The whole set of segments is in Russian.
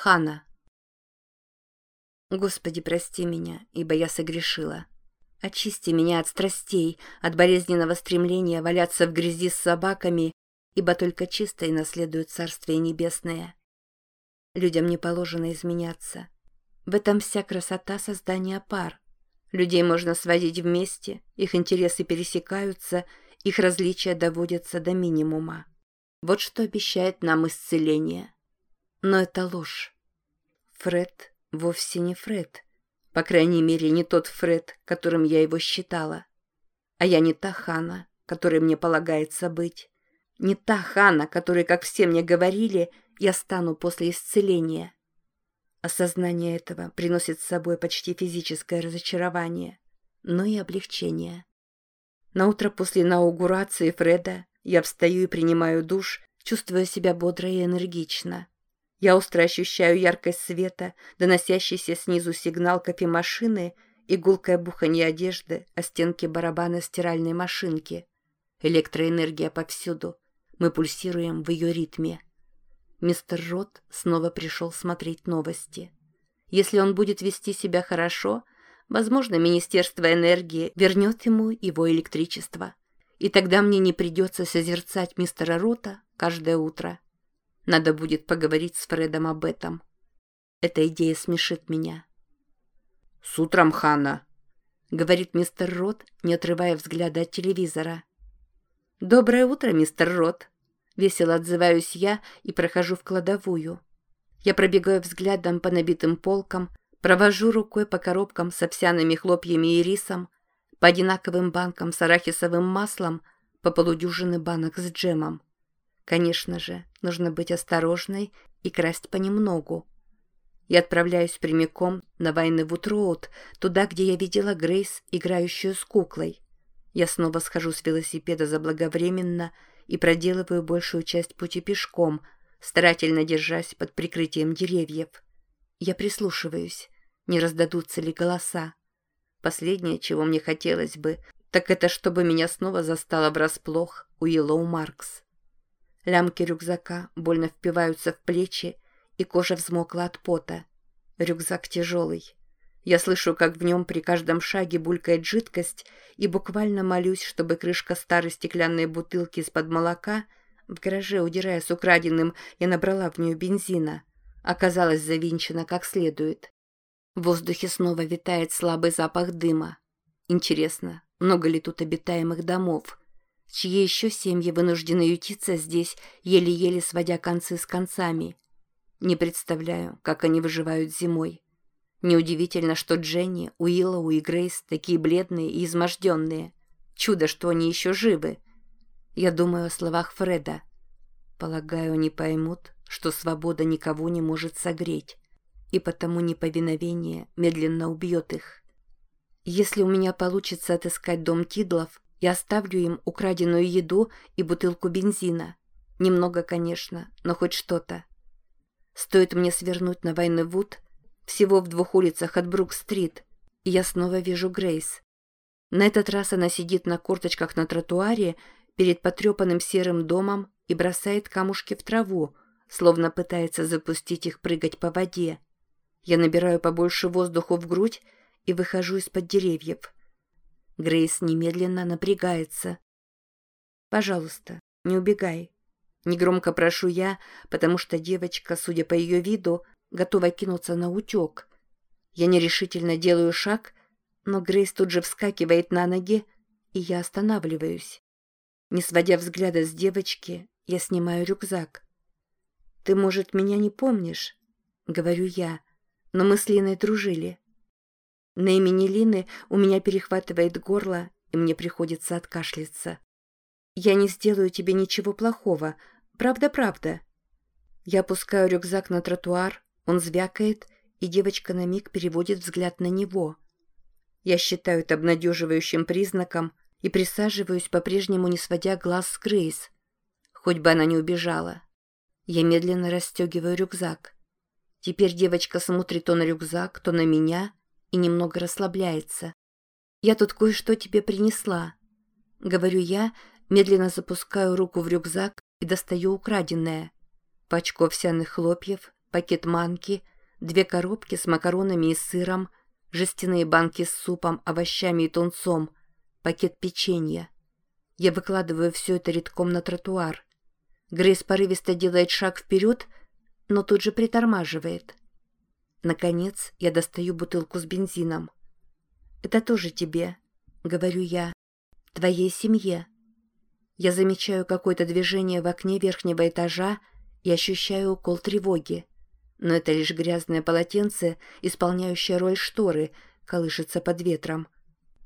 Хана. Господи, прости меня, ибо я согрешила. Очисти меня от страстей, от болезненного стремления валяться в грязи с собаками, ибо только чистое наследует Царствие Небесное. Людям не положено изменяться. В этом вся красота создания пар. Людей можно сводить вместе, их интересы пересекаются, их различия доводятся до минимума. Вот что обещает нам исцеление. Но это ложь. Фред вовсе не Фред. По крайней мере, не тот Фред, которым я его считала. А я не та Хана, которой мне полагается быть. Не та Хана, которой, как все мне говорили, я стану после исцеления. Осознание этого приносит с собой почти физическое разочарование, но и облегчение. На утро после инаугурации Фреда я встаю и принимаю душ, чувствуя себя бодро и энергично. Я остро ощущаю яркость света, доносящийся снизу сигнал кофемашины и гулкое буханье одежды о стенке барабана стиральной машинки. Электроэнергия повсюду. Мы пульсируем в ее ритме. Мистер Рот снова пришел смотреть новости. Если он будет вести себя хорошо, возможно, Министерство энергии вернет ему его электричество. И тогда мне не придется созерцать мистера Рота каждое утро. Надо будет поговорить с Фредом об этом. Эта идея смешит меня. «С утром, Ханна!» — говорит мистер Рот, не отрывая взгляда от телевизора. «Доброе утро, мистер Рот!» Весело отзываюсь я и прохожу в кладовую. Я пробегаю взглядом по набитым полкам, провожу рукой по коробкам с овсяными хлопьями и рисом, по одинаковым банкам с арахисовым маслом, по полудюжины банок с джемом. Конечно же, нужно быть осторожной и красть понемногу. Я отправляюсь прямиком на Вайневуд-Роуд, туда, где я видела Грейс, играющую с куклой. Я снова схожу с велосипеда заблаговременно и проделываю большую часть пути пешком, старательно держась под прикрытием деревьев. Я прислушиваюсь, не раздадутся ли голоса. Последнее, чего мне хотелось бы, так это чтобы меня снова застало врасплох у Елоу Маркс. Лямки рюкзака больно впиваются в плечи, и кожа взмокла от пота. Рюкзак тяжелый. Я слышу, как в нем при каждом шаге булькает жидкость, и буквально молюсь, чтобы крышка старой стеклянной бутылки из-под молока, в гараже, удирая с украденным, я набрала в нее бензина, оказалась завинчена как следует. В воздухе снова витает слабый запах дыма. Интересно, много ли тут обитаемых домов? Чьи еще семьи вынуждены ютиться здесь, еле-еле сводя концы с концами. Не представляю, как они выживают зимой. Неудивительно, что Дженни, Уиллоу и Грейс такие бледные и изможденные. Чудо, что они еще живы. Я думаю о словах Фреда. Полагаю, они поймут, что свобода никого не может согреть, и потому неповиновение медленно убьет их. Если у меня получится отыскать дом Тидлов, я оставлю им украденную еду и бутылку бензина. Немного, конечно, но хоть что-то. Стоит мне свернуть на Вайневуд, всего в двух улицах от Брук-стрит, и я снова вижу Грейс. На этот раз она сидит на корточках на тротуаре перед потрепанным серым домом и бросает камушки в траву, словно пытается запустить их прыгать по воде. Я набираю побольше воздуху в грудь и выхожу из-под деревьев. Грейс немедленно напрягается. «Пожалуйста, не убегай». Негромко прошу я, потому что девочка, судя по ее виду, готова кинуться на утек. Я нерешительно делаю шаг, но Грейс тут же вскакивает на ноги, и я останавливаюсь. Не сводя взгляда с девочки, я снимаю рюкзак. «Ты, может, меня не помнишь?» — говорю я, но мы с Линой дружили. На имени Лины у меня перехватывает горло, и мне приходится откашляться. «Я не сделаю тебе ничего плохого. Правда-правда». Я опускаю рюкзак на тротуар, он звякает, и девочка на миг переводит взгляд на него. Я считаю это обнадеживающим признаком и присаживаюсь, по-прежнему не сводя глаз с Грейс. Хоть бы она не убежала. Я медленно расстегиваю рюкзак. Теперь девочка смотрит то на рюкзак, то на меня, и немного расслабляется. «Я тут кое-что тебе принесла», — говорю я, медленно запускаю руку в рюкзак и достаю украденное. Пачку овсяных хлопьев, пакет манки, две коробки с макаронами и сыром, жестяные банки с супом, овощами и тунцом, пакет печенья. Я выкладываю все это редком на тротуар. Грейс порывисто делает шаг вперед, но тут же притормаживает. Наконец я достаю бутылку с бензином. «Это тоже тебе», — говорю я, — «твоей семье». Я замечаю какое-то движение в окне верхнего этажа и ощущаю укол тревоги. Но это лишь грязное полотенце, исполняющее роль шторы, колышется под ветром.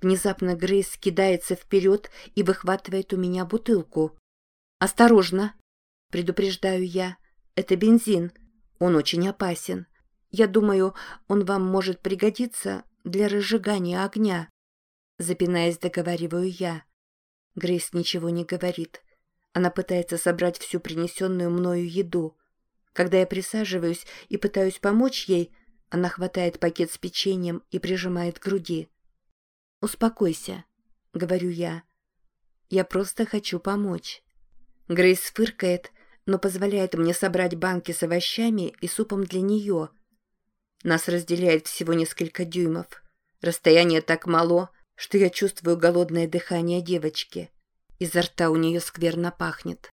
Внезапно Грейс кидается вперед и выхватывает у меня бутылку. «Осторожно!» – предупреждаю я. «Это бензин. Он очень опасен. Я думаю, он вам может пригодиться для разжигания огня». Запинаясь, договариваю я. Грейс ничего не говорит. Она пытается собрать всю принесенную мною еду. Когда я присаживаюсь и пытаюсь помочь ей, она хватает пакет с печеньем и прижимает к груди. «Успокойся», — говорю я. «Я просто хочу помочь». Грейс фыркает, но позволяет мне собрать банки с овощами и супом для нее. Нас разделяет всего несколько дюймов. Расстояние так мало, что я чувствую голодное дыхание девочки. Изо рта у нее скверно пахнет.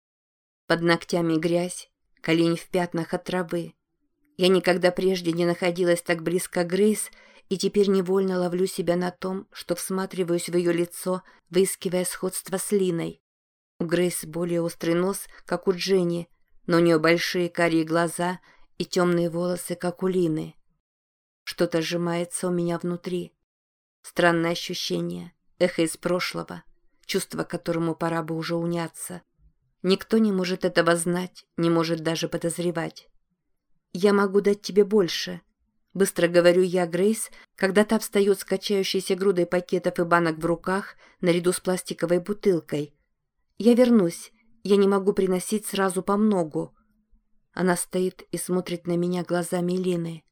Под ногтями грязь, колени в пятнах от травы. Я никогда прежде не находилась так близко к Грейс и теперь невольно ловлю себя на том, что всматриваюсь в ее лицо, выискивая сходство с Линой. У Грейс более острый нос, как у Дженни, но у нее большие карие глаза и темные волосы, как у Лины. Что-то сжимается у меня внутри. Странное ощущение, эхо из прошлого, чувство которому пора бы уже уняться. Никто не может этого знать, не может даже подозревать. «Я могу дать тебе больше», — быстро говорю я Грейс, когда та встает с качающейся грудой пакетов и банок в руках наряду с пластиковой бутылкой. «Я вернусь. Я не могу приносить сразу по многу». Она стоит и смотрит на меня глазами Лины.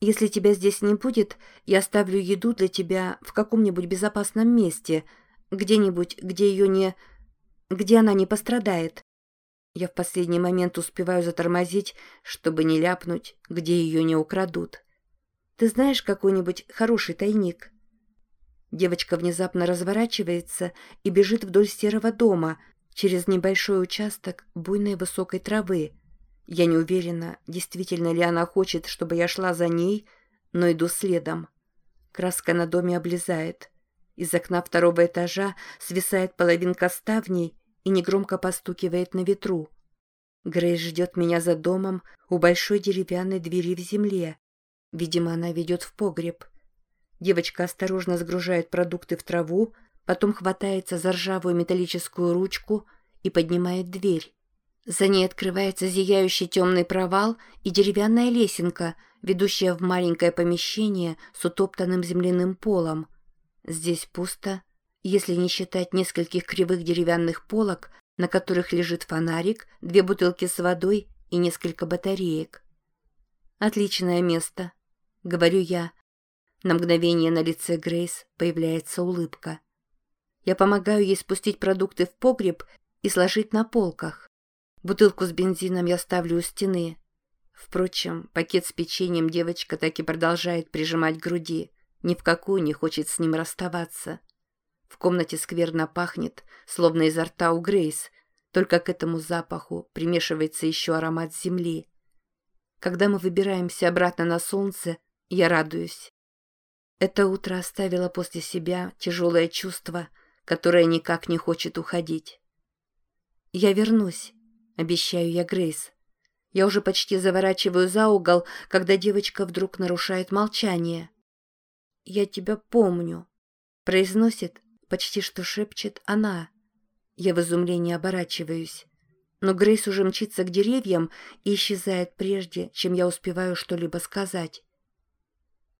Если тебя здесь не будет, я оставлю еду для тебя в каком-нибудь безопасном месте, где-нибудь, где ее не... где она не пострадает. Я в последний момент успеваю затормозить, чтобы не ляпнуть, где ее не украдут. Ты знаешь какой-нибудь хороший тайник?» Девочка внезапно разворачивается и бежит вдоль серого дома, через небольшой участок буйной высокой травы, я не уверена, действительно ли она хочет, чтобы я шла за ней, но иду следом. Краска на доме облезает. Из окна второго этажа свисает половинка ставней и негромко постукивает на ветру. Грейс ждет меня за домом у большой деревянной двери в земле. Видимо, она ведет в погреб. Девочка осторожно сгружает продукты в траву, потом хватается за ржавую металлическую ручку и поднимает дверь. За ней открывается зияющий темный провал и деревянная лесенка, ведущая в маленькое помещение с утоптанным земляным полом. Здесь пусто, если не считать нескольких кривых деревянных полок, на которых лежит фонарик, две бутылки с водой и несколько батареек. «Отличное место», — говорю я. На мгновение на лице Грейс появляется улыбка. Я помогаю ей спустить продукты в погреб и сложить на полках. Бутылку с бензином я ставлю у стены. Впрочем, пакет с печеньем девочка так и продолжает прижимать к груди. Ни в какую не хочет с ним расставаться. В комнате скверно пахнет, словно изо рта у Грейс, только к этому запаху примешивается еще аромат земли. Когда мы выбираемся обратно на солнце, я радуюсь. Это утро оставило после себя тяжелое чувство, которое никак не хочет уходить. Я вернусь, обещаю я Грейс. Я уже почти заворачиваю за угол, когда девочка вдруг нарушает молчание. «Я тебя помню», — произносит, почти что шепчет она. Я в изумлении оборачиваюсь. Но Грейс уже мчится к деревьям и исчезает прежде, чем я успеваю что-либо сказать.